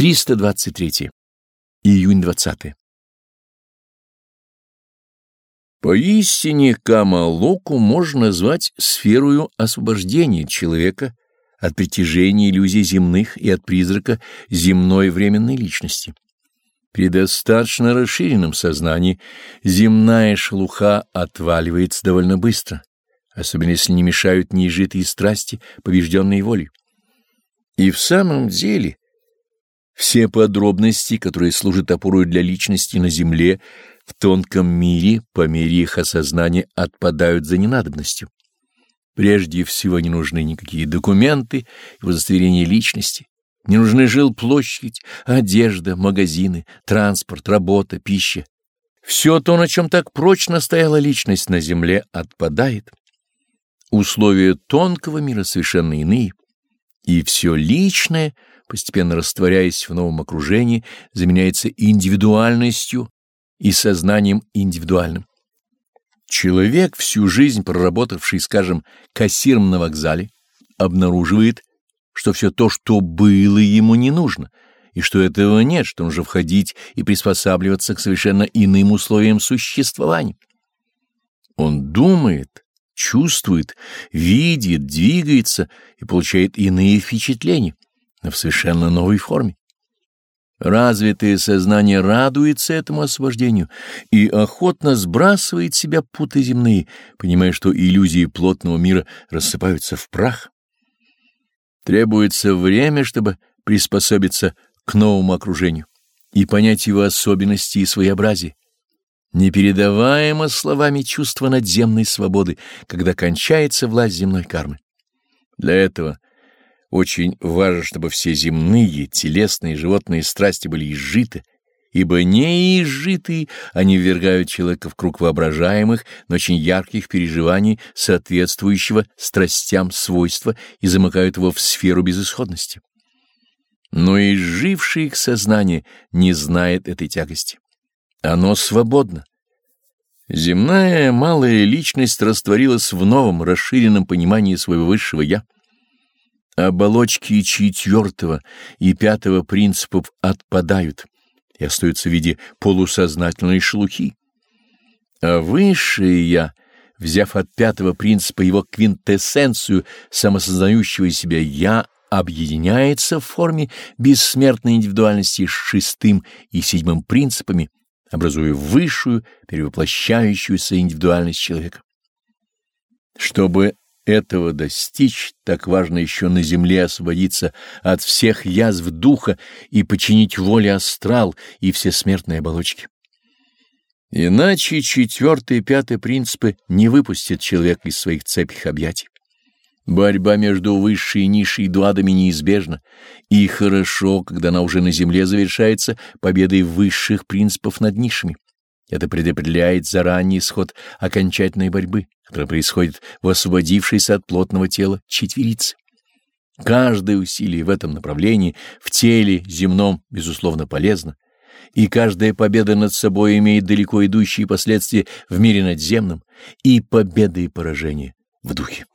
323. Июнь 20. Поистине Камалоку можно назвать сферою освобождения человека от притяжения иллюзий земных и от призрака земной временной личности. При достаточно расширенном сознании земная шелуха отваливается довольно быстро, особенно если не мешают неизжитые страсти, побежденные волей. И в самом деле все подробности, которые служат опорой для личности на Земле, в тонком мире, по мере их осознания, отпадают за ненадобностью. Прежде всего не нужны никакие документы и удостоверения личности, не нужны жилплощадь, одежда, магазины, транспорт, работа, пища. Все то, на чем так прочно стояла личность на земле, отпадает. Условия тонкого мира совершенно иные, и все личное, постепенно растворяясь в новом окружении, заменяется индивидуальностью и сознанием индивидуальным. Человек, всю жизнь проработавший, скажем, кассиром на вокзале, обнаруживает, что все то, что было, ему не нужно, и что этого нет, что нужно входить и приспосабливаться к совершенно иным условиям существования. Он думает, чувствует, видит, двигается и получает иные впечатления, но в совершенно новой форме. Развитое сознание радуется этому освобождению и охотно сбрасывает себя путы земные, понимая, что иллюзии плотного мира рассыпаются в прах. Требуется время, чтобы приспособиться к новому окружению и понять его особенности и своеобразие. Непередаваемо словами чувство надземной свободы, когда кончается власть земной кармы. Для этого — очень важно, чтобы все земные, телесные, животные страсти были изжиты, ибо не изжитые они ввергают человека в круг воображаемых, но очень ярких переживаний, соответствующего страстям свойства, и замыкают его в сферу безысходности. Но изжившее их сознание не знает этой тягости. Оно свободно. Земная малая личность растворилась в новом, расширенном понимании своего высшего «я». Оболочки четвертого и пятого принципов отпадают и остаются в виде полусознательной шелухи. А высшее «я», взяв от пятого принципа его квинтэссенцию самосознающего себя «я», объединяется в форме бессмертной индивидуальности с шестым и седьмым принципами, образуя высшую, перевоплощающуюся индивидуальность человека. Чтобы этого достичь, так важно еще на земле освободиться от всех язв духа и починить воле астрал и все смертные оболочки. Иначе четвертый и пятый принципы не выпустят человека из своих цепких объятий. Борьба между высшей и низшей дуадами неизбежна, и хорошо, когда она уже на земле завершается победой высших принципов над низшими. Это предопределяет заранее исход окончательной борьбы, которая происходит в освободившейся от плотного тела четверице. Каждое усилие в этом направлении в теле земном, безусловно, полезно, и каждая победа над собой имеет далеко идущие последствия в мире надземном, и победа и поражение в духе.